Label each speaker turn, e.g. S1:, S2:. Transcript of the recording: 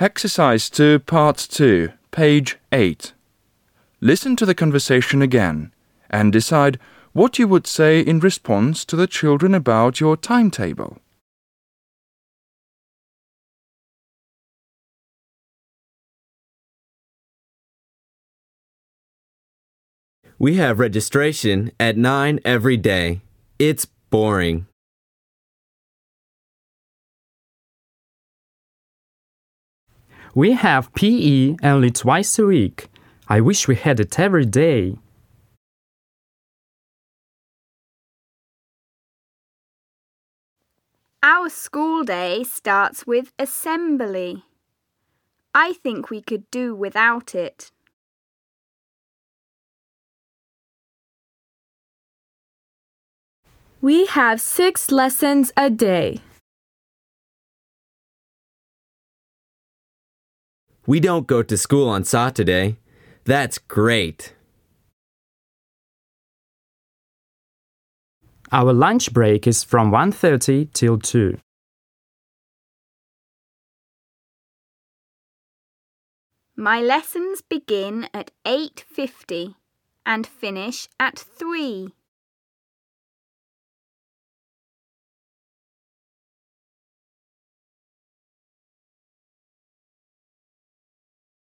S1: Exercise 2, Part 2, page 8. Listen to the conversation again and decide what you would say in response to the children about your timetable.
S2: We have registration at 9 every day. It's boring.
S3: We have PE only twice a week. I wish we had it every day.
S4: Our school day starts with assembly. I think we could do without it.
S5: We have six lessons a day.
S2: We don't go to school on Saturday. That's great.
S3: Our lunch break is from 1:30 till 2.
S4: My lessons begin at 8:50 and finish at 3.